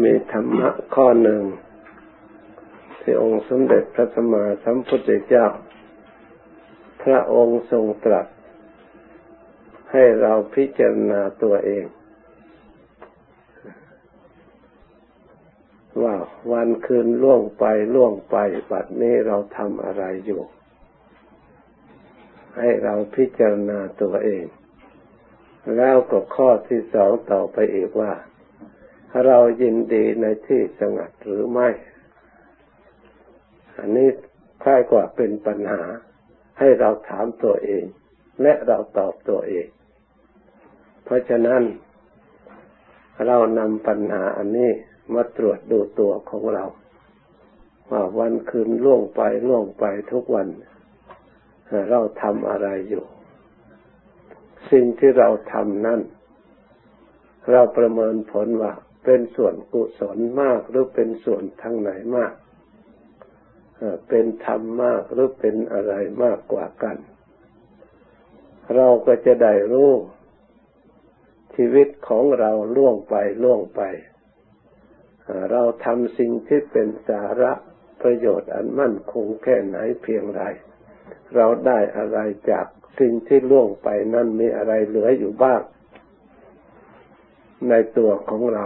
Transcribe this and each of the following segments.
มีธรรมะข้อหนึ่ง ที่องค์สมเด็จพระสัมมาสัมพุทธเจ้า พระองค์ทรงตรัส ให้เราพิจารณาตัวเอง ว่าวันคืนล่วงไปล่วงไปบัดนี้เราทำอะไรอยู่ ให้เราพิจารณาตัวเอง แล้วก็ข้อที่สองต่อไปอีกว่า เรายินดีในที่สงัดหรือไม่ อันนี้คล้ายกว่าเป็นปัญหา ให้เราถามตัวเอง และเราตอบตัวเอง เพราะฉะนั้น เรานำปัญหาอันนี้มาตรวจดูตัวของเรา ว่าวันคืนล่วงไปล่วงไปทุกวัน เราทำอะไรอยู่ สิ่งที่เราทำนั้นเราประเมินผลว่า เป็นส่วนกุศลมากหรือเป็นส่วนทางไหนมาก เป็นธรรมมากหรือเป็นอะไรมากกว่ากัน เราก็จะได้รู้ ชีวิตของเราล่วงไปล่วงไป เราทำสิ่งที่เป็นสาระประโยชน์อันมั่นคงแค่ไหนเพียงไร เราได้อะไรจากสิ่งที่ล่วงไปนั้นมีอะไรเหลืออยู่บ้าง ในตัวของเรา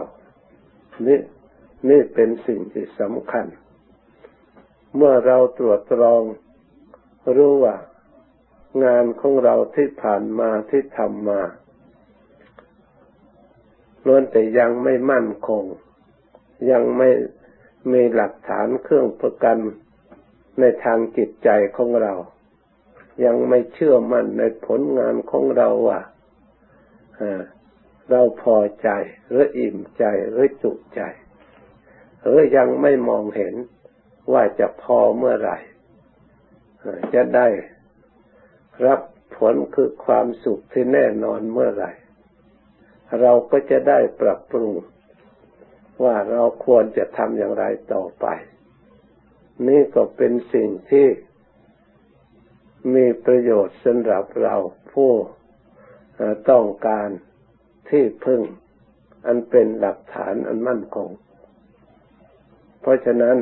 นี่นี่เป็นสิ่งที่สำคัญ เมื่อเราตรวจตรองรู้ว่า งานของเราที่ผ่านมาที่ทำมาล้วนแต่ยังไม่มั่นคง ยังไม่มีหลักฐานเครื่องประกันในทางจิตใจของเรา ยังไม่เชื่อมั่นในผลงานของเราว่า เราพอใจหรืออิ่มใจหรือจุใจ หรือยังไม่มองเห็นว่าจะพอเมื่อไหร่ จะได้รับผลคือความสุขที่แน่นอนเมื่อไหร่ เราก็จะได้ปรับปรุง ว่าเราควรจะทำอย่างไรต่อไป นี่ก็เป็นสิ่งที่มีประโยชน์สำหรับเราผู้ต้องการ ที่พึ่ง อันเป็นหลักฐานอันมั่นคง เพราะฉะนั้น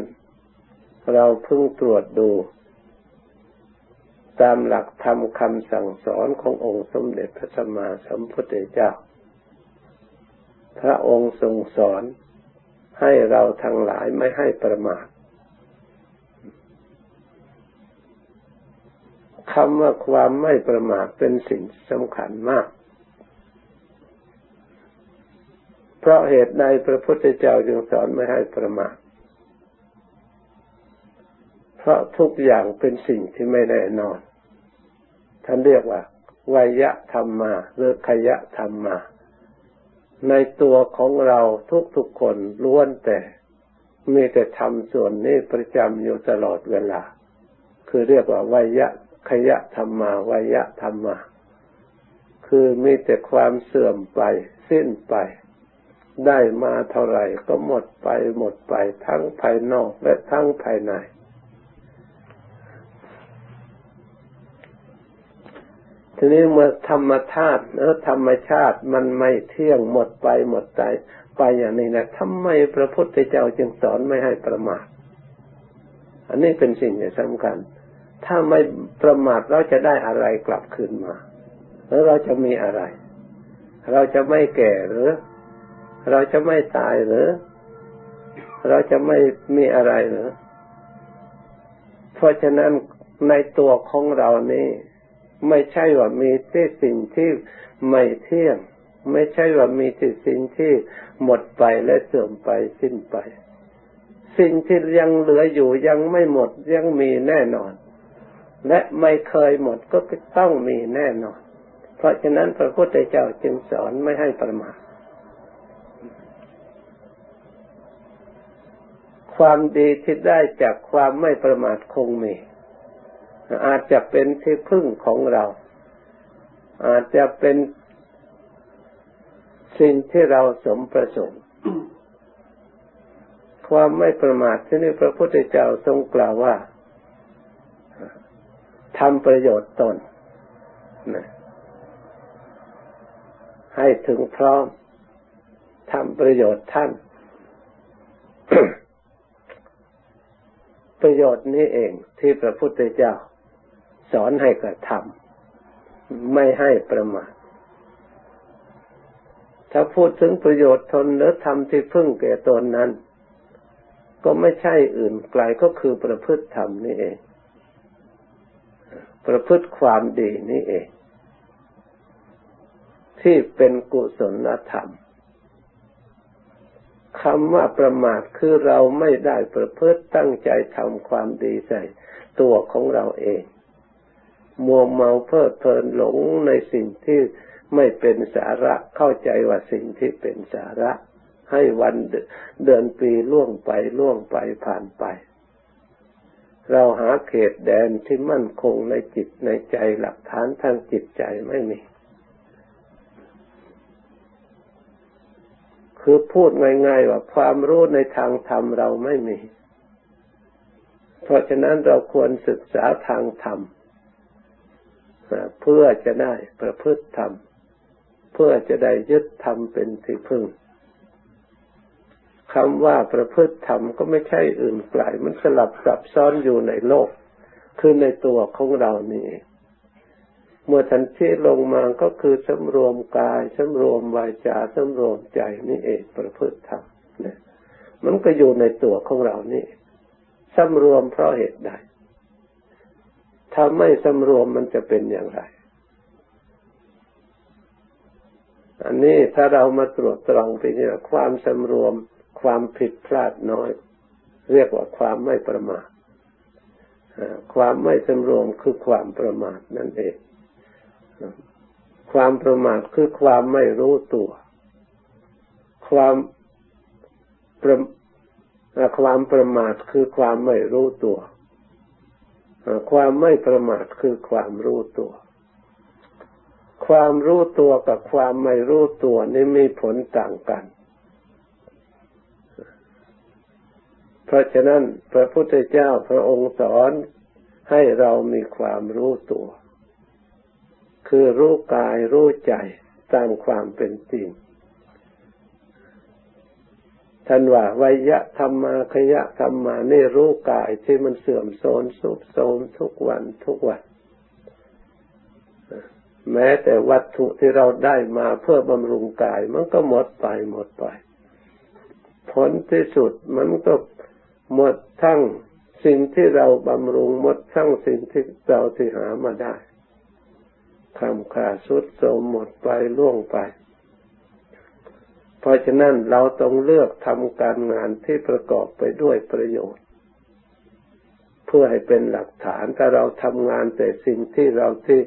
เราพึ่งตรวจดู ตามหลักธรรมคำสั่งสอนขององค์สมเด็จพระสัมมาสัมพุทธเจ้า พระองค์ทรงสอนให้เราทั้งหลายไม่ให้ประมาทคำว่าความไม่ประมาทเป็นสิ่งสำคัญมาก เพราะเหตุใดพระพุทธเจ้าจึงสอนไม่ให้ประมาทเพราะทุกอย่างเป็นสิ่งที่ไม่แน่นอน ท่านเรียกว่าวยะธรรมมาหรือขยะธรรมมา ในตัวของเราทุกๆคนล้วนแต่มีแต่ทำส่วนนี้ประจำอยู่ตลอดเวลา คือเรียกว่าวยะขยะธรรมมาวยะธรรมมา คือมีแต่ความเสื่อมไป สิ้นไป ได้มาเท่าไหร่ก็หมดไปหมดไปทั้งภายนอกและทั้งภายใน ทีนี้เมื่อธรรมธาตุเนื้อธรรมชาติมันไม่เที่ยงหมดไปหมดใจไปอย่างนี้นะทำไมพระพุทธเจ้าจึงสอนไม่ให้ประมาท อันนี้เป็นสิ่งที่สำคัญ ถ้าไม่ประมาทเราจะได้อะไรกลับคืนมา แล้วเราจะมีอะไร เราจะไม่แก่หรือ เราจะไม่ตายหรือ เราจะไม่มีอะไรหรือ เพราะฉะนั้นในตัวของเรานี่ ไม่ใช่ว่ามีที่สิ่งที่ไม่เที่ยง ไม่ใช่ว่ามีที่สิ่งที่หมดไปและเสื่อมไปสิ้นไป สิ่งที่ยังเหลืออยู่ยังไม่หมดยังมีแน่นอน และไม่เคยหมดก็ต้องมีแน่นอน เพราะฉะนั้นพระพุทธเจ้าจึงสอนไม่ให้ประมาท ความดีที่ได้จากความไม่ประมาทคงมี อาจจะเป็นที่พึ่งของเรา อาจจะเป็นสิ่งที่เราสมประสงค์ ความไม่ประมาทที่นี่พระพุทธเจ้าทรงกล่าวว่าทำประโยชน์ตนนะให้ถึงพร้อมทำประโยชน์ท่าน ประโยชน์นี้เองที่พระพุทธเจ้าสอนให้กระทำไม่ให้ประมาทถ้าพูดถึงประโยชน์ทนหรือทำที่พึ่งแก่ตนนั้น ก็ไม่ใช่อื่นไกลก็คือประพฤติธรรมนี่เอง ประพฤติความดีนี่เอง ที่เป็นกุศลธรรม คำว่าประมาทคือเราไม่ได้ประพฤติตั้งใจทำความดีใส่ตัวของเราเอง มัวเมาเพลิดเพลินหลงในสิ่งที่ไม่เป็นสาระเข้าใจว่าสิ่งที่เป็นสาระ ให้วันเดือนปีล่วงไปล่วงไปผ่านไป เราหาเขตแดนที่มั่นคงในจิตในใจหลักฐานทางจิตใจไม่มี คือพูดง่ายๆว่าความรู้ในทางธรรมเราไม่มี เพราะฉะนั้นเราควรศึกษาทางธรรมเพื่อจะได้ประพฤติธรรม เพื่อจะได้ยึดธรรมเป็นที่พึ่งคำว่าประพฤติธรรมก็ไม่ใช่อื่นไกลมันสลับซับซ้อนอยู่ในโลก คือในตัวของเรานี่เเมื่อทันทีลงมาก็คือสำรวมกายสำรวมวาจาสำรวมใจนี่เองประพฤติธรรมนี่ยมันก็อยู่ในตัวของเรานี่สำรวมเพราะเหตุใดถ้าไม่สำรวมมันจะเป็นอย่างไร อันนี้ถ้าเรามาตรวจตรองไปเนี่ยความสำรวมความผิดพลาดน้อย เรียกว่าความไม่ประมาทความไม่สำรวมคือความประมาทนั่นเอง ความประมาทคือความไม่รู้ตัว ความประความประมาทคือความไม่รู้ตัว ความไม่ประมาทคือความรู้ตัว ความรู้ตัวกับความไม่รู้ตัวนี่มีผลต่างกัน เพราะฉะนั้นพระพุทธเจ้าพระองค์สอนให้เรามีความรู้ตัว คือรู้กายรู้ใจตามความเป็นจริงท่านว่าวยะธรรมาขยะธรรมานี่รู้กายที่มันเสื่อมโทรมสุบโทรมทุกวันทุกวัน แม้แต่วัตถุที่เราได้มาเพื่อบำรุงกาย มันก็หมดไปหมดไป ผลที่สุดมันก็หมดทั้งสิ่งที่เราบำรุงหมดทั้งสิ่งที่เราที่หามาได้ คำขาสุดโสมหมดไปล่วงไป เพราะฉะนั้นเราต้องเลือกทำการงานที่ประกอบไปด้วยประโยชน์ เพื่อให้เป็นหลักฐานถ้าเราทำงานแต่สิ่งที่เราที่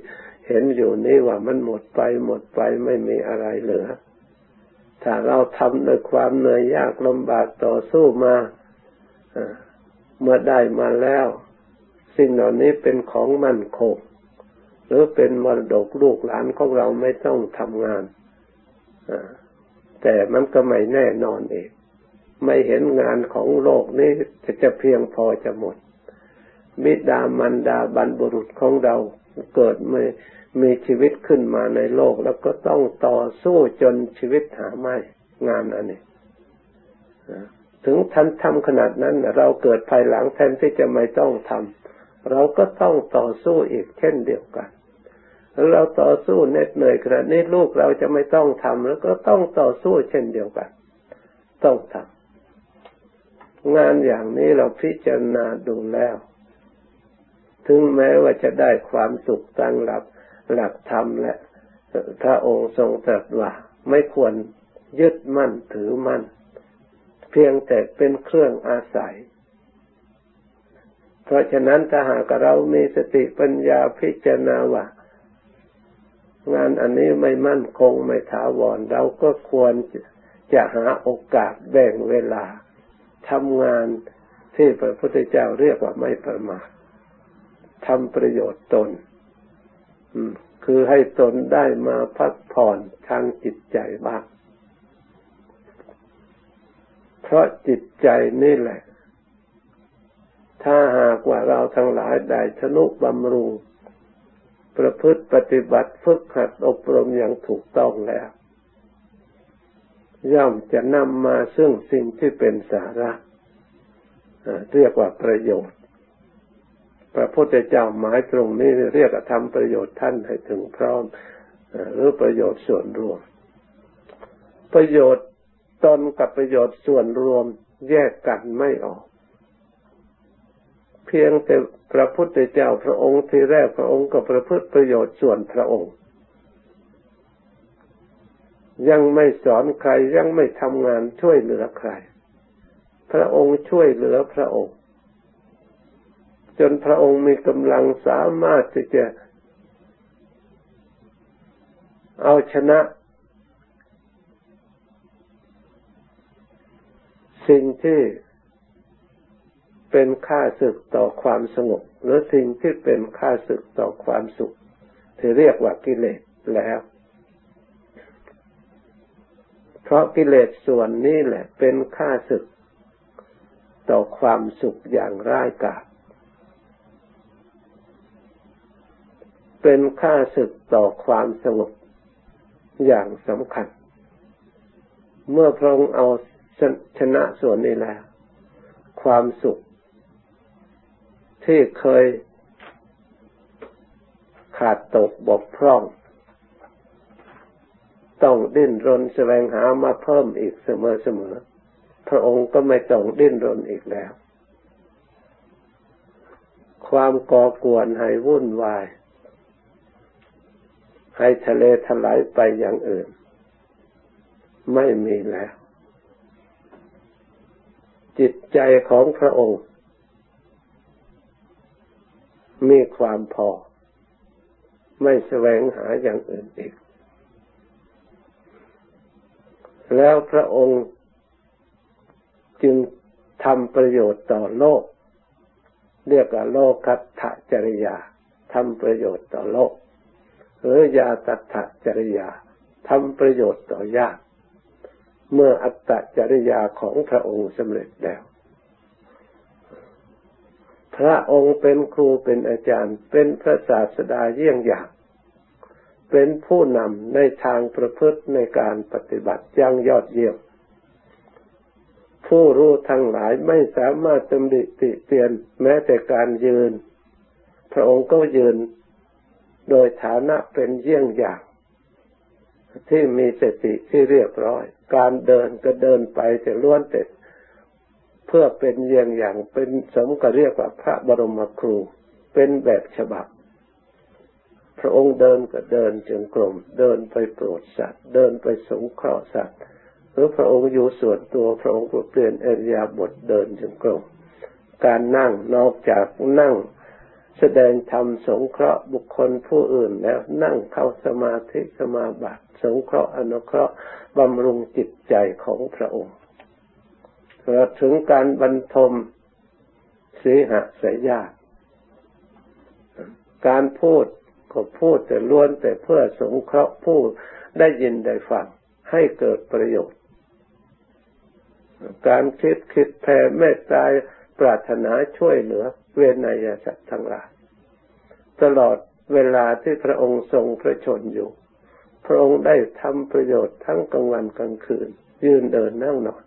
เห็นอยู่นี้ว่ามันหมดไปหมดไปไม่มีอะไรเหลือ ถ้าเราทำด้วยความเหนื่อยยากลำบากต่อสู้มาเมื่อได้มาแล้ว สิ่งเหล่านี้เป็นของมั่นคง หรือเป็นมรดกลูกหลานของเราไม่ต้องทำงานแต่มันก็ไม่แน่นอนเองไม่เห็นงานของโลกนี้จะจะเพียงพอจะหมดมิดามันดาบรรบุรุษของเราเกิดมีมีชีวิตขึ้นมาในโลก แล้วก็ต้องต่อสู้จนชีวิตหาไม่งานอันนี้ถึงท่านทำขนาดนั้น เราเกิดภายหลังแทนที่จะไม่ต้องทำเราก็ต้องต่อสู้อีกเช่นเดียวกัน เราต่อสู้เหน็ดเหนื่อยขนาดนี้ลูกเราจะไม่ต้องทำแล้วก็ต้องต่อสู้เช่นเดียวกัน ต้องทำงานอย่างนี้เราพิจารณาดูแล้ว ถึงแม้ว่าจะได้ความสุขตั้งหลักหลักธรรมและพระองค์ทรงตรัสว่า ไม่ควรยึดมั่นถือมั่น เพียงแต่เป็นเครื่องอาศัย เพราะฉะนั้นถ้าหากเรามีสติปัญญาพิจารณาว่า งานอันนี้ไม่มั่นคงไม่ถาวร เราก็ควรจะหาโอกาสแบ่งเวลาทำงานที่พระพุทธเจ้าเรียกว่าไม่ประมาททำประโยชน์ตนคือให้ตนได้มาพักผ่อนทางจิตใจบ้าง เพราะจิตใจนี่แหละ ถ้าหากว่าเราทั้งหลายได้ชนุบำรุง ประพฤติปฏิบัติฝึกหัดอบรมอย่างถูกต้องแล้ว ย่อมจะนำมาซึ่งสิ่งที่เป็นสาระเรียกว่าประโยชน์ พระพุทธเจ้าหมายตรงนี้เรียกทำประโยชน์ท่านให้ถึงพร้อมหรือประโยชน์ส่วนรวม ประโยชน์ตนกับประโยชน์ส่วนรวมแยกกันไม่ออก เพียงแต่พระพุทธเจ้าพระองค์ที่แรกพระองค์ก็ประพฤติประโยชน์ส่วนพระองค์ ยังไม่สอนใครยังไม่ทำงานช่วยเหลือใคร พระองค์ช่วยเหลือพระองค์ จนพระองค์มีกำลังสามารถที่จะ เอาชนะสิ่งที่ เป็นค่าศึกต่อความสงบหรือสิ่งที่เป็นค่าศึกต่อความสุข ที่เรียกว่ากิเลสแล้ว เพราะกิเลสส่วนนี้แหละเป็นค่าศึกต่อความสุขอย่างร้ายกาจเป็นค่าศึกต่อความสงบอย่างสำคัญ เมื่อพระองค์เอาชนะส่วนนี้แล้ว ความสุข ที่เคยขาดตกบกพร่อง ต้องดิ้นรนแสวงหามาเพิ่มอีกเสมอเสมอพระองค์ก็ไม่ต้องดิ้นรนอีกแล้ว ความก่อกวนให้วุ่นวาย ให้ทะเลถลายไปอย่างอื่น ไม่มีแล้ว จิตใจของพระองค์ มีความพอ ไม่แสวงหาอย่างอื่นอีก แล้วพระองค์จึงทำประโยชน์ต่อโลก เรียกว่าโลกัตถจริยาทำประโยชน์ต่อโลก หรือยาตัถจริยาทำประโยชน์ต่อญาติเมื่ออัตตจริยาของพระองค์สำเร็จแล้ว พระองค์เป็นครูเป็นอาจารย์ เป็นพระศาสดาเยี่ยงอย่าง เป็นผู้นำในทางประพฤติในการปฏิบัติอย่างยอดเยี่ยมผู้รู้ทั้งหลายไม่สามารถตำหนิติเตียนแม้แต่การยืน พระองค์ก็ยืนโดยฐานะเป็นเยี่ยงอย่าง ที่มีสติที่เรียบร้อย การเดินก็เดินไปแต่ล้วนแต่ เพื่อเป็นเยี่ยงอย่างเป็นสมกับเรียกว่าพระบรมครู เป็นแบบฉบับ พระองค์เดินก็เดินจงกรมเดินไปโปรดสัตว์ เดินไปสงเคราะห์สัตว์หรือพระองค์อยู่ส่วนตัวพระองค์ก็เปลี่ยนเอริยาบทเดินจงกรมการนั่งนอกจากนั่งแสดงธรรมสงเคราะห์บุคคลผู้อื่นแล้วนั่งเข้าสมาธิสมาบัติสงเคราะห์อนุเคราะห์บำรุงจิตใจของพระองค์ เราถึงการบรรทมสีหะสยาการพูดก็พูดแต่ล้วนแต่เพื่อสงเคราะห์ผู้ได้ยินได้ฟังให้เกิดประโยชน์ การคิดคิดแผ่เมตตาปรารถนาช่วยเหลือเวนยสัตว์ทั้งหลายตลอดเวลาที่พระองค์ทรงพระชนอยู่ พระองค์ได้ทำประโยชน์ทั้งกลางวันกลางคืน ยืนเดินนั่งนอน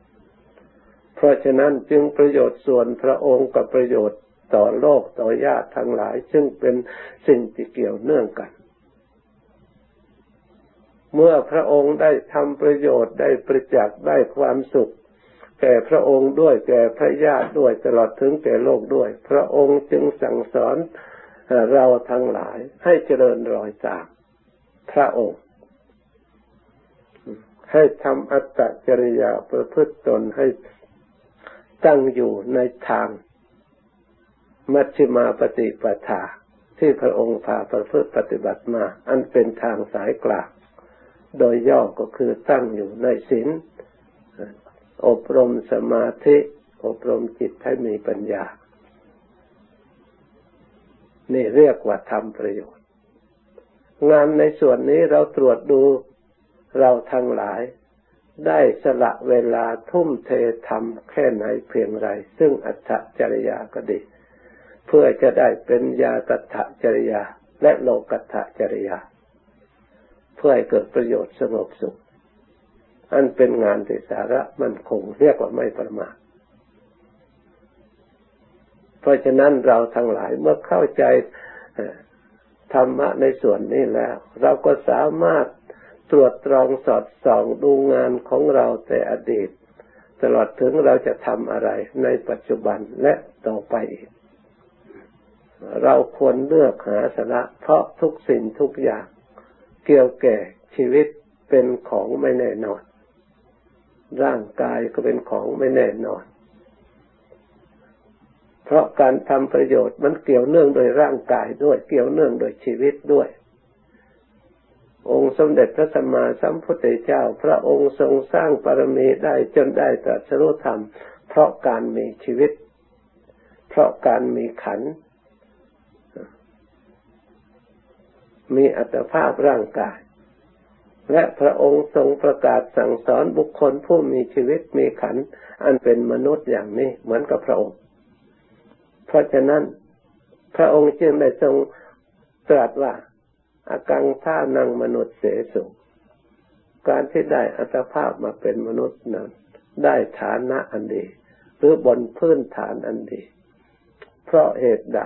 เพราะฉะนั้นจึงประโยชน์ส่วนพระองค์กับประโยชน์ต่อโลกต่อญาติทั้งหลาย ซึ่งเป็นสิ่งที่เกี่ยวเนื่องกัน เมื่อพระองค์ได้ทำประโยชน์ได้ประจักษ์ได้ความสุข แก่พระองค์ด้วยแก่พระญาติด้วยตลอดถึงแก่โลกด้วย พระองค์จึงสั่งสอนเราทั้งหลายให้เจริญรอยตามพระองค์ ให้ทำอัตตจริยาประพฤติตนให้ ตั้งอยู่ในทางมัชฌิมาปฏิปทาที่พระองค์พาประพฤติปฏิบัติมา อันเป็นทางสายกลางโดยย่อก็คือตั้งอยู่ในศีลอบรมสมาธิ อบรมจิตให้มีปัญญา นี่เรียกว่าทำประโยชน์ งานในส่วนนี้เราตรวจดูเราทั้งหลาย ได้สละเวลาทุ่มเททำแค่ไหนเพียงไร ซึ่งอัตถจริยาก็ดี เพื่อจะได้เป็นยาตัถจริยา และโลกัตถจริยา เพื่อให้เกิดประโยชน์สงบสุข อันเป็นงานที่สาระมันคงเรียกว่าไม่ประมาทเพราะฉะนั้นเราทั้งหลายเมื่อเข้าใจธรรมะในส่วนนี้แล้ว เราก็สามารถ ตรวจตรองสอดส่องดูงานของเราแต่อดีต ตลอดถึงเราจะทำอะไรในปัจจุบันและต่อไปอีก เราควรเลือกหาสาระเพราะทุกสิ่งทุกอย่าง เกี่ยวแก่ชีวิตเป็นของไม่แน่นอน ร่างกายก็เป็นของไม่แน่นอน เพราะการทำประโยชน์มันเกี่ยวเนื่องโดยร่างกายด้วย เกี่ยวเนื่องโดยชีวิตด้วย องค์สมเด็จพระสัมมาสัมพุทธเจ้า พระองค์ทรงสร้างปรมีได้จนได้ตรัสรู้ธรรม เพราะการมีชีวิต เพราะการมีขัน มีอัตภาพร่างกาย และพระองค์ทรงประกาศสั่งสอนบุคคลผู้มีชีวิตมีขัน อันเป็นมนุษย์อย่างนี้เหมือนกับพระองค์ เพราะฉะนั้น พระองค์จึงได้ทรงตรัสว่า อากังท่านังมนุษย์เสสุการที่ได้อัตภาพมาเป็นมนุษย์นั้นได้ฐานะอันดี หรือบนพื้นฐานอันดี เพราะเหตุใด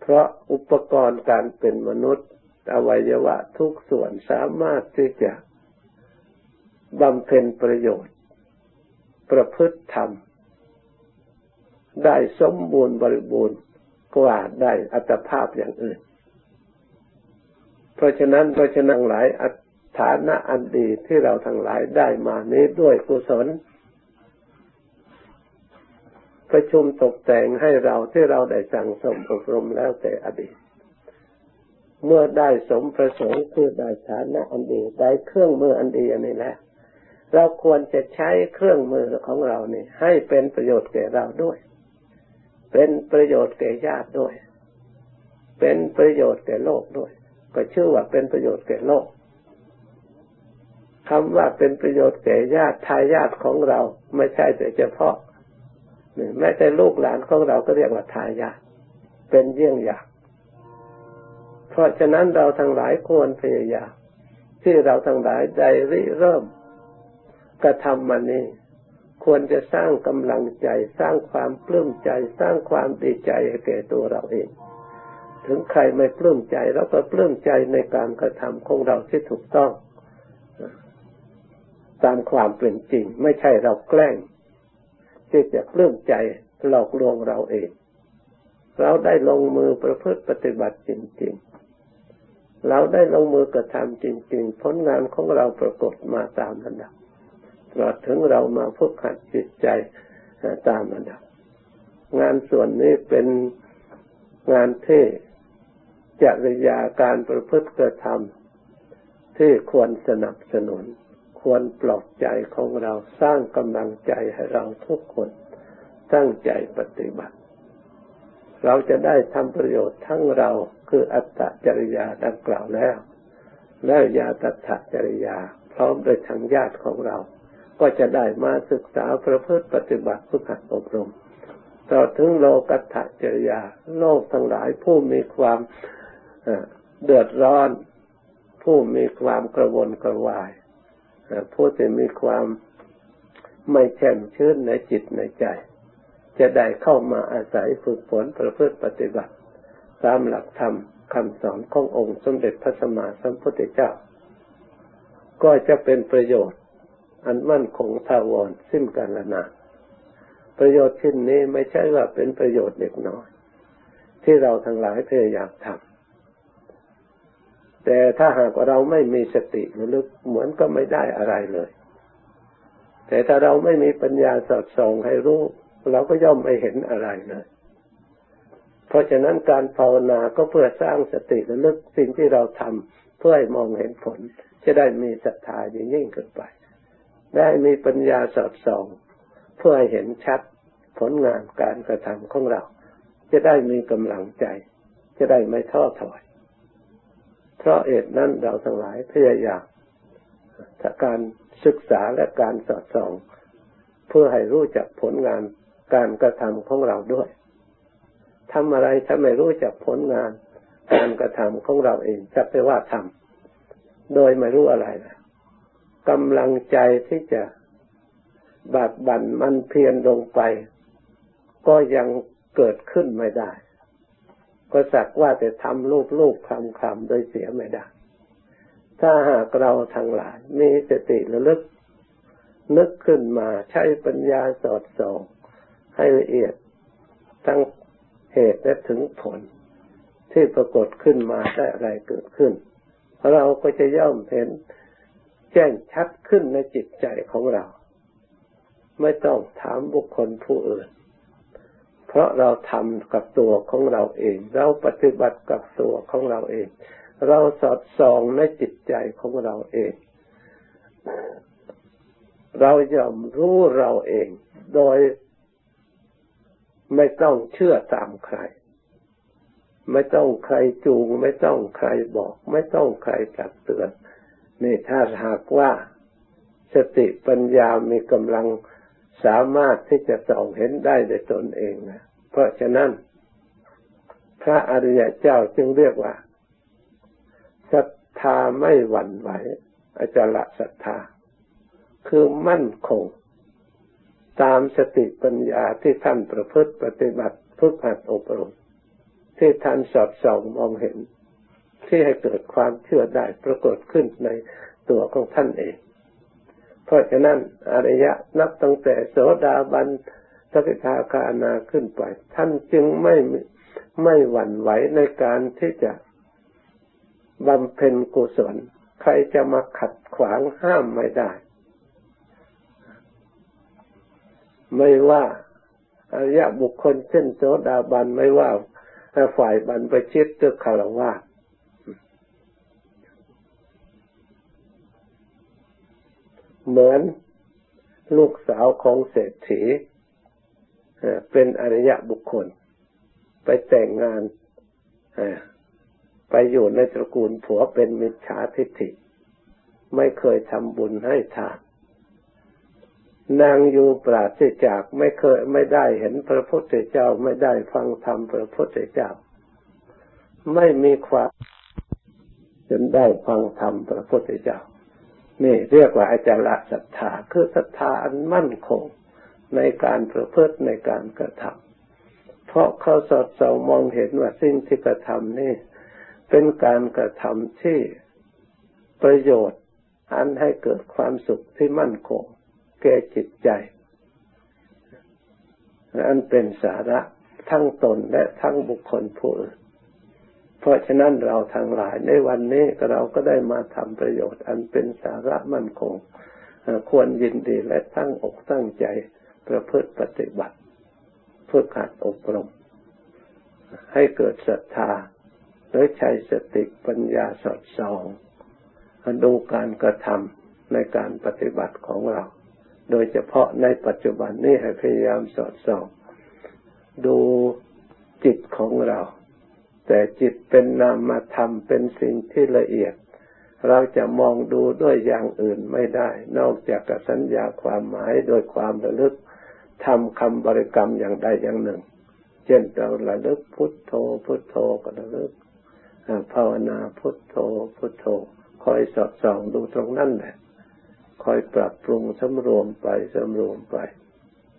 เพราะอุปกรณ์การเป็นมนุษย์ อวัยวะทุกส่วนสามารถที่จะบำเพ็ญประโยชน์ ประพฤติธรรม ได้สมบูรณ์บริบูรณ์กว่าได้อัตภาพอย่างอื่น เพราะฉะนั้นเพราะฉะนั้นหลายฐานะอันดีที่เราทั้งหลายได้มานี้ด้วยกุศลประชุมตกแต่งให้เราที่เราได้สั่งสมอบรมแล้วแต่อดีต เมื่อได้สมประสงค์คือได้ฐานะอันดีได้เครื่องมืออันดีอันนี้แล้วเราควรจะใช้เครื่องมือของเราเนี่ย ให้เป็นประโยชน์แก่เราด้วย เป็นประโยชน์แก่ญาติด้วย เป็นประโยชน์แก่โลกด้วย ก็ชื่อว่าเป็นประโยชน์แก่โลกคำว่าเป็นประโยชน์แก่ญาติทายาทของเราไม่ใช่แต่เฉพาะแม้แต่ลูกหลานของเราก็เรียกว่าทายาทเป็นเยี่ยงอย่างเพราะฉะนั้นเราทั้งหลายควรพยายามที่เราทั้งหลายได้ริเริ่มกระทำมานี้ ควรจะสร้างกำลังใจ สร้างความปลื้มใจ สร้างความดีใจให้แก่ตัวเราเอง ถึงใครไม่ปลื้มใจเราก็ปลื้มใจในการกระทำของเราที่ถูกต้อง ตามความเป็นจริง ไม่ใช่เราแกล้ง ที่จะปลื้มใจหลอกลวงเราเอง เราได้ลงมือประพฤติปฏิบัติจริง ๆ เราได้ลงมือกระทำจริง ๆ ผลงานของเราปรากฏมาตามระดับตลอดถึงเรามาฝึกหัดจิตใจตามระดับ งานส่วนนี้เป็นงานที่ จริยาการประพฤติกระทำที่ควรสนับสนุน ควรปลอบใจของเราสร้างกำลังใจให้เราทุกคน ตั้งใจปฏิบัติ เราจะได้ทำประโยชน์ทั้งเราคืออัตตจริยาดังกล่าวแล้ว และยาตัถจริยา พร้อมโดยทางญาติของเรา ก็จะได้มาศึกษาประพฤติปฏิบัติฝึกหัดอบรมต่อถึงโลกัตถจริยา โลกทั้งหลายผู้มีความ เดือดร้อน ผู้มีความกระวนกระวายผู้ที่มีความไม่แช่มชื่นในจิตในใจ จะได้เข้ามาอาศัยฝึกฝนประพฤติปฏิบัติ ตามหลักธรรมคำสอนขององค์สมเด็จพระสัมมาสัมพุทธเจ้า ก็จะเป็นประโยชน์อันมั่นคงทาวรสิ้นกาลนานประโยชน์ชิ้นนี้ไม่ใช่ว่าเป็นประโยชน์เล็กน้อย ที่เราทั้งหลายพยายามทำ แต่ถ้าหากว่าเราไม่มีสติระลึกเหมือนก็ไม่ได้อะไรเลย แต่ถ้าเราไม่มีปัญญาสอดส่องให้รู้ เราก็ย่อมไม่เห็นอะไรเลยเพราะฉะนั้นการภาวนาก็เพื่อสร้างสติระลึกสิ่งที่เราทำเพื่อให้มองเห็นผล จะได้มีศรัทธายิ่งขึ้นไป ได้มีปัญญาสอดส่อง เพื่อให้เห็นชัดผลงานการกระทำของเรา จะได้มีกำลังใจ จะได้ไม่ท้อถอย ราะเหตุนั้นเราทั้งหลายพยายามการศึกษาและการสอดส่อง เพื่อให้รู้จักผลงานการกระทำของเราด้วยทำอะไรถ้าไม่รู้จักผลงาน การกระทำของเราเองจะไปว่าทำโดยไม่รู้อะไรนะกำลังใจที่จะบากบั่นมันเพียรลงไป ก็ยังเกิดขึ้นไม่ได้ ก็สักว่าแต่ทำรูปรูปคำคำโดยเสียไม่ได้ ถ้าหากเราทั้งหลายมีสติระลึก นึกขึ้นมาใช้ปัญญาสอดส่องให้ละเอียดทั้งเหตุและถึงผล ที่ปรากฏขึ้นมาได้อะไรเกิดขึ้น เราก็จะย่อมเห็นแจ้งชัดขึ้นในจิตใจของเรา ไม่ต้องถามบุคคลผู้อื่น ราะเราทำกับตัวของเราเอง เราปฏิบัติกับตัวของเราเอง เราสอดส่องในจิตใจของเราเอง เรายอมรู้เราเอง โดยไม่ต้องเชื่อตามใคร ไม่ต้องใครจูง ไม่ต้องใครบอก ไม่ต้องใครตักเตือนนี่ถ้าหากว่าสติปัญญามีกำลัง สามารถที่จะส่องเห็นได้ในตนเองนะเพราะฉะนั้น พระอริยเจ้าจึงเรียกว่าศรัทธาไม่หวั่นไหวอจละศรัทธา คือมั่นคง ตามสติปัญญาที่ท่านประพฤติปฏิบัติฝึกหัดอบรม ที่ท่านสอดส่องมองเห็น ที่ให้เกิดความเชื่อได้ปรากฏขึ้นในตัวของท่านเอง เพราะฉะนั้นอริยะนับตั้งแต่โสดาบันสกิทาคานาขึ้นไป ท่านจึงไม่ไม่หวั่นไหวในการที่จะบำเพ็ญกุศล ใครจะมาขัดขวางห้ามไม่ได้ ไม่ว่าอริยบุคคลเช่นโสดาบันไม่ว่าฝ่ายบรรพชิตหรือคารวะ เหมือนลูกสาวของเศรษฐีเป็นอริยะบุคคล ไปแต่งงานไปอยู่ในตระกูลผัวเป็นมิจฉาทิฏฐิ ไม่เคยทำบุญให้ทานนางอยู่ปราศจากไม่เคยไม่ได้เห็นพระพุทธเจ้าไม่ได้ฟังธรรมพระพุทธเจ้า ไม่มีความจนได้ฟังธรรมพระพุทธเจ้า นี่เรียกว่าอาจารย์ศรัทธาคือศรัทธาอันมั่นคงในการประพฤติในการกระทำเพราะเขาสอดส่องมองเห็นว่าสิ่งที่กระทำนี่เป็นการกระทำที่ประโยชน์อันให้เกิดความสุขที่มั่นคง แก่จิตใจอันเป็นสาระทั้งตนและทั้งบุคคลผู้อื่น เพราะฉะนั้นเราทั้งหลายในวันนี้เราก็ได้มาทำประโยชน์ อันเป็นสาระมั่นคง ควรยินดีและตั้งอกตั้งใจ ประพฤติปฏิบัติเพื่อขาดอบรม ให้เกิดศรัทธาโดยใช้สติปัญญาสอดส่องดูการกระทำในการปฏิบัติของเรา โดยเฉพาะในปัจจุบันนี้ให้พยายามสอดส่อง ดูจิตของเรา แต่จิตเป็นนามธรรมเป็นสิ่งที่ละเอียด เราจะมองดูด้วยอย่างอื่นไม่ได้ นอกจากกับสัญญาความหมายโดยความระลึกทำคำบริกรรมอย่างใดอย่างหนึ่ง เช่นเราระลึกพุทโธ พุทโธก็ระลึกภาวนาพุทโธ พุทโธ คอยสอดส่องดูตรงนั้นแหละคอยปรับปรุงสำรวมไปสำรวมไป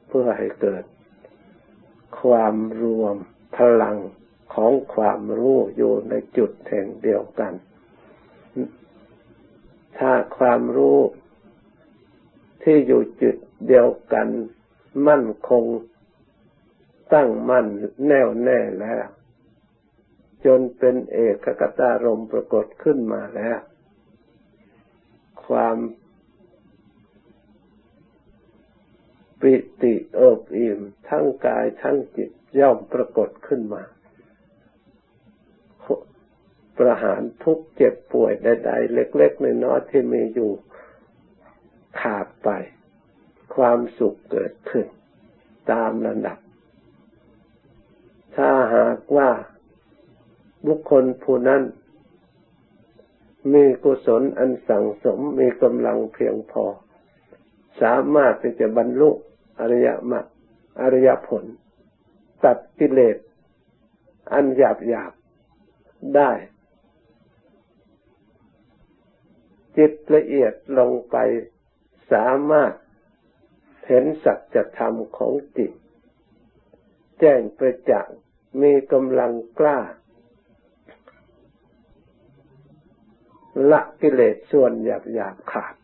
เพื่อให้เกิด ความรวมพลัง ของความรู้อยู่ในจุดแห่งเดียวกัน ถ้าความรู้ที่อยู่จุดเดียวกัน มั่นคงตั้งมั่นแน่วแน่แล้ว จนเป็นเอกกตารมปรากฏขึ้นมาแล้ว ความปิติเอิบอิ่มทั้งกายทั้งจิตย่อมปรากฏขึ้นมา ประหารทุกเจ็บป่วยใดๆเล็กๆน้อยๆที่มีอยู่ขาดไป ความสุขเกิดขึ้น ตามระดับ ถ้าหากว่าบุคคลผู้นั้น มีกุศลอันสั่งสมมีกำลังเพียงพอ สามารถที่จะบรรลุอริยมรรคอริยผล ตัดกิเลสอันหยาบหยาบได้ จิตละเอียดลงไปสามารถเห็นสัจธรรมของจิต แจ้งประจักษ์มีกำลังกล้า ละกิเลสส่วนหยาบหยาบขาด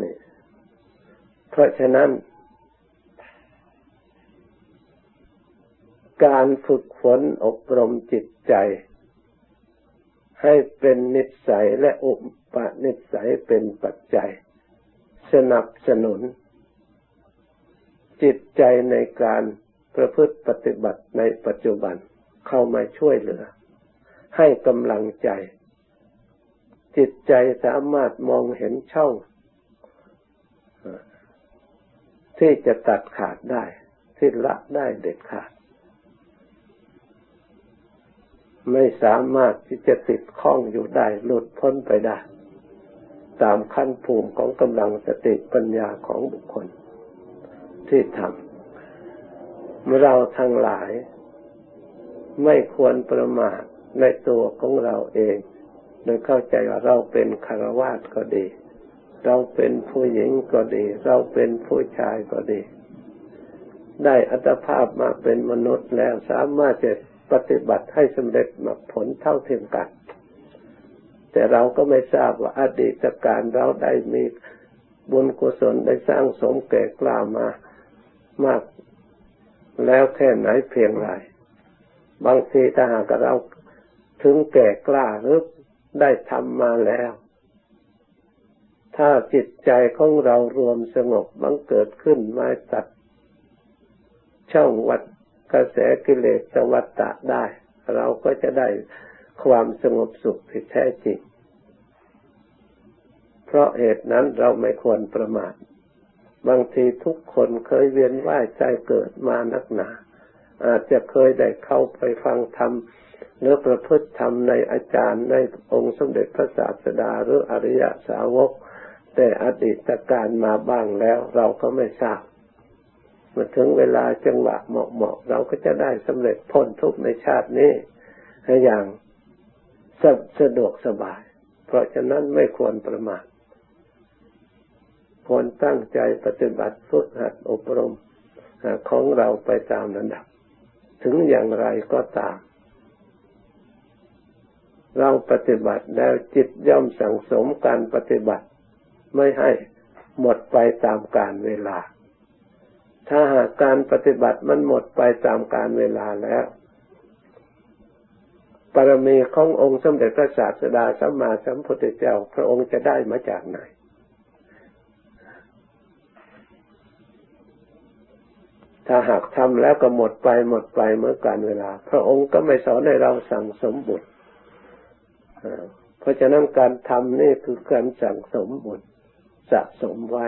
นี่เพราะฉะนั้น การฝึกฝนอบรมจิตใจ ให้เป็นนิสัยและอุปนิสัยเป็นปัจจัย สนับสนุน จิตใจในการประพฤติปฏิบัติในปัจจุบันเข้ามาช่วยเหลือ ให้กำลังใจ จิตใจสามารถมองเห็นช่อง ที่จะตัดขาดได้ที่ละได้เด็ดขาด ไม่สามารถที่จะติดข้องอยู่ได้หลุดพ้นไปได้ ตามขั้นภูมิของกำลังสติปัญญาของบุคคล ที่ทำเมื่อเราทั้งหลาย ไม่ควรประมาทในตัวของเราเองโดยเข้าใจว่าเราเป็นคารวาสก็ดี เราเป็นผู้หญิงก็ดี เราเป็นผู้ชายก็ดี ได้อัตภาพมาเป็นมนุษย์แล้วสามารถจะ ปฏิบัติให้สำเร็จมาผลเท่าเทียมกัน แต่เราก็ไม่ทราบว่าอดีตการเราได้มีบุญกุศลได้สร้างสมแก่กล้ามามากแล้วแค่ไหนเพียงไร บางทีถ้าหากเราถึงแก่กล้าหรือได้ทำมาแล้ว ถ้าจิตใจของเรารวมสงบบังเกิดขึ้นมาตัดช่องวัด กระแสกิเลสสวัตตะได้ เราก็จะได้ความสงบสุขที่แท้จริง เพราะเหตุนั้นเราไม่ควรประมาท บางทีทุกคนเคยเวียนว่ายใจเกิดมานักหนา อาจจะเคยได้เข้าไปฟังธรรมหรือประพฤติธรรมในอาจารย์ในองค์สมเด็จพระศาสดาหรืออริยสาวก แต่อดีตการมาบ้างแล้วเราก็ไม่ทราบ มื่อถึงเวลาจังหวะเหมาะๆเราก็จะได้สำเร็จพ้นทุกข์ในชาตินี้อย่างสสะดวกสบาย เพราะฉะนั้นไม่ควรประมาทควรตั้งใจปฏิบัติฝึกหัดอบรมของเราไปตามระดับ ถึงอย่างไรก็ตาม เราปฏิบัติแล้วจิตย่อมสั่งสมการปฏิบัติ ไม่ให้หมดไปตามกาลเวลา ถ้าหากการปฏิบัติมันหมดไปตามกาลเวลาแล้วปรมีขององค์สมเด็จพระศาสดาสัมมาสัมพุทธเจ้า พระองค์จะได้มาจากไหน ถ้าหากทำแล้วก็หมดไปหมดไปเมื่อการเวลา พระองค์ก็ไม่สอนให้เราสั่งสมบุญเพราะฉะนั้นการทำนี่คือการสั่งสมบุญสะสมไว้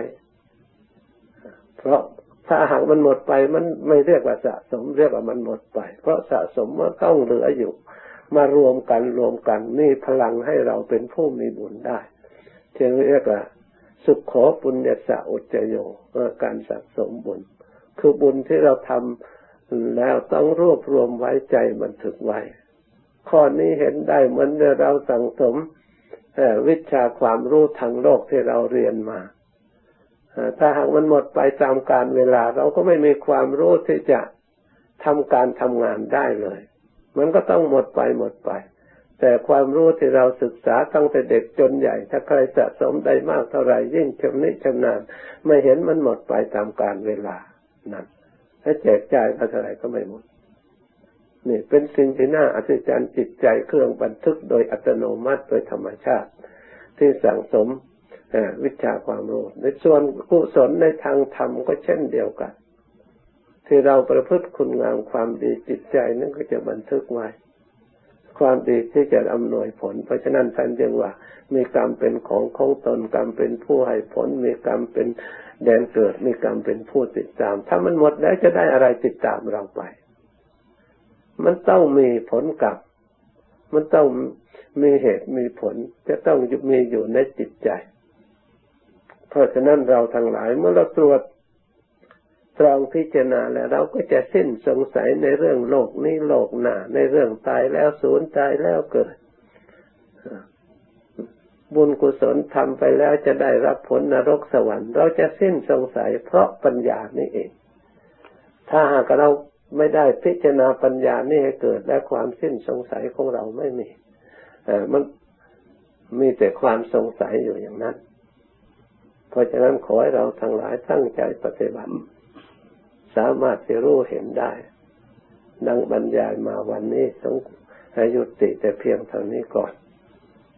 เพราะ ถ้าหากมันหมดไปมันไม่เรียกว่าสะสม เรียกว่ามันหมดไป เพราะสะสมมันต้องเหลืออยู่ มารวมกันรวมกันนี่พลังให้เราเป็นผู้มีบุญได้เช่เรียกว่าสุขขอปุญญาสะอุจโยการสะสมบุญ คือบุญที่เราทำแล้วต้องรวบรวมไว้ใจบันทึกไว้ ข้อนี้เห็นได้เหมือนเราสั่งสมวิชาความรู้ทางโลกที่เราเรียนมา ถ้าหากมันหมดไปตามการเวลา เราก็ไม่มีความรู้ที่จะทำการทำงานได้เลย มันก็ต้องหมดไปหมดไป แต่ความรู้ที่เราศึกษาตั้งแต่เด็กจนใหญ่ ถ้าใครสะสมได้มากเท่าไหร่ยิ่งชำนิชำนาญไม่เห็นมันหมดไปตามการเวลานั่นถ้าแจกจ่ายเท่าไหร่ก็ไม่หมดนี่เป็นสิ่งที่น่าอัศจรรย์จิตใจเครื่องบันทึกโดยอัตโนมัติโดยธรรมชาติ ที่สั่งสม วิชาความรู้ ในส่วนกุศลในทางธรรมก็เช่นเดียวกัน ที่เราประพฤติคุณงามความดีจิตใจนั้นก็จะบันทึกไว้ ความดีที่จะอำนวยผล เพราะฉะนั้นท่านจึงว่า มีกรรมเป็นของของตนกรรมเป็นผู้ให้ผล มีกรรมเป็นแดนเกิด มีกรรมเป็นผู้ติดตาม ถ้ามันหมดแล้วจะได้อะไรติดตามเราไป มันต้องมีผลกรรมมันต้องมีเหตุมีผล จะต้องมีอยู่ในจิตใจ เพราะฉะนั้นเราทั้งหลายเมื่อเราตรวจตรองพิจารณาแล้วเราก็จะสิ้นสงสัยในเรื่องโลกนี้โลกหน้าในเรื่องตายแล้วสูญตายแล้วเกิด บุญกุศลทำไปแล้วจะได้รับผลนรกสวรรค์ เราจะสิ้นสงสัยเพราะปัญญานี่เอง ถ้าหากเราไม่ได้พิจารณาปัญญานี่ให้เกิดและความสิ้นสงสัยของเราไม่มีมันมีแต่ความสงสัยอยู่อย่างนั้น เพราะฉะนั้นขอให้เราทั้งหลายตั้งใจปฏิบัติ สามารถจะรู้เห็นได้ ดังบรรยายมาวันนี้สงให้ยุติแต่เพียงเท่านี้ก่อน